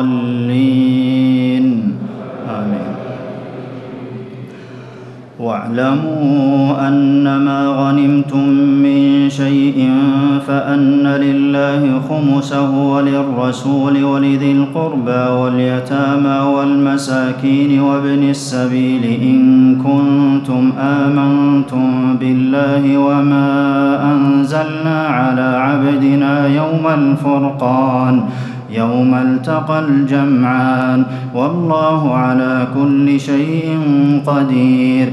آمين. واعلموا أنما غنمتم من شيء فأن لله خمسه وللرسول ولذي القربى واليتامى والمساكين وابن السبيل إن كنتم آمنتم بالله وما أنزلنا على عبدنا يوم الفرقان. يوم التقى الجمعان والله على كل شيء قدير.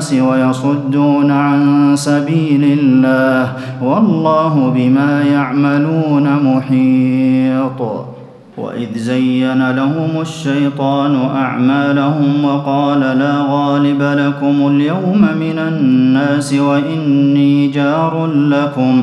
الناس ويصدون عن سبيل الله والله بما يعملون محيط. وإذ زين لهم الشيطان أعمالهم وقال لا غالب لكم اليوم من الناس وإني جار لكم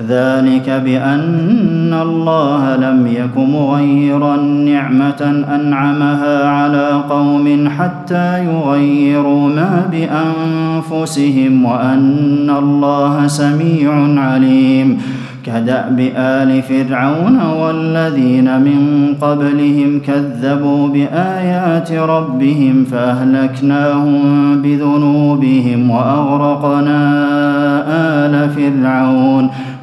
ذلك بأن الله لم يك مغيرا نعمة أنعمها على قوم حتى يغيروا ما بأنفسهم وأن الله سميع عليم. كدأب آل فرعون والذين من قبلهم كذبوا بآيات ربهم فأهلكناهم بذنوبهم وأغرقنا آل فرعون.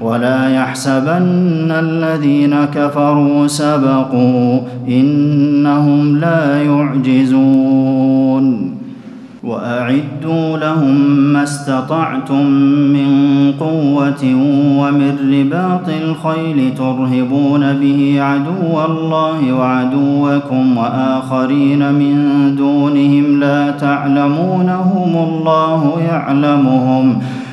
ولا يحسبن الذين كفروا سبقوا إنهم لا يعجزون. وأعدوا لهم ما استطعتم من قوة ومن رباط الخيل ترهبون به عدو الله وعدوكم وآخرين من دونهم لا تعلمونهم الله يعلمهم.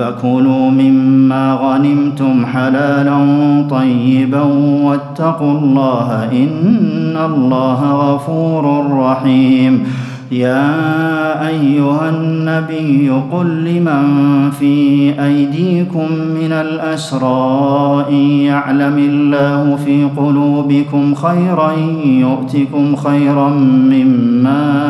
فكلوا مما غنمتم حلالا طيبا واتقوا الله إن الله غفور رحيم. يا أيها النبي قل لمن في أيديكم من الأسرى إن يعلم الله في قلوبكم خيرا يؤتكم خيرا مما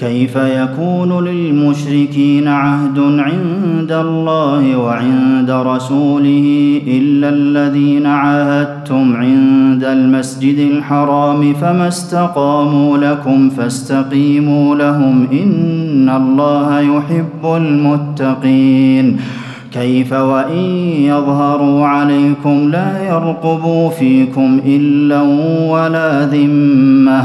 كيف يكون للمشركين عهد عند الله وعند رسوله إلا الذين عاهدتم عند المسجد الحرام فما استقاموا لكم فاستقيموا لهم إن الله يحب المتقين كيف وإن يظهروا عليكم لا يرقبوا فيكم إلا ولا ذمة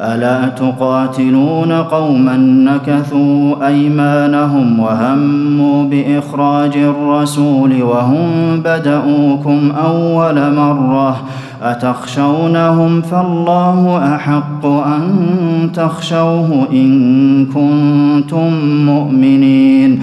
ألا تقاتلون قوما نكثوا أيمانهم وهموا بإخراج الرسول وهم بداوكم أول مرة أتخشونهم فالله أحق أن تخشوه إن كنتم مؤمنين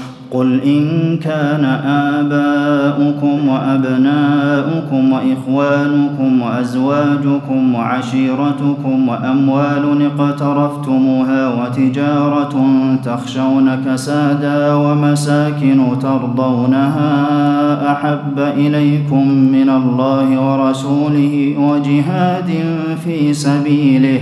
قل إن كان آباؤكم وأبناؤكم وإخوانكم وأزواجكم وعشيرتكم وأموال اقترفتموها وتجارة تخشون كسادا ومساكن ترضونها أحب إليكم من الله ورسوله وجهاد في سبيله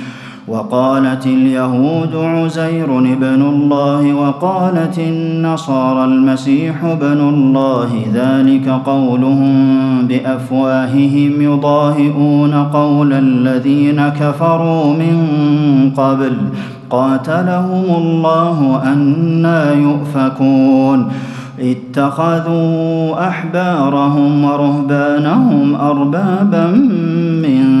وقالت اليهود عزير ابن الله وقالت النصارى المسيح ابن الله ذلك قولهم بأفواههم يضاهئون قول الذين كفروا من قبل قاتلهم الله أنا يؤفكون اتخذوا أحبارهم ورهبانهم أربابا من